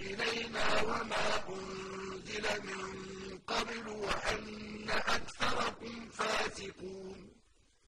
إِلَيْنَا وَمَا أُنزِلَ مِن قَبْلُ وَأَنَّ أَكْثَرَكُمْ فَاسِقُونَ.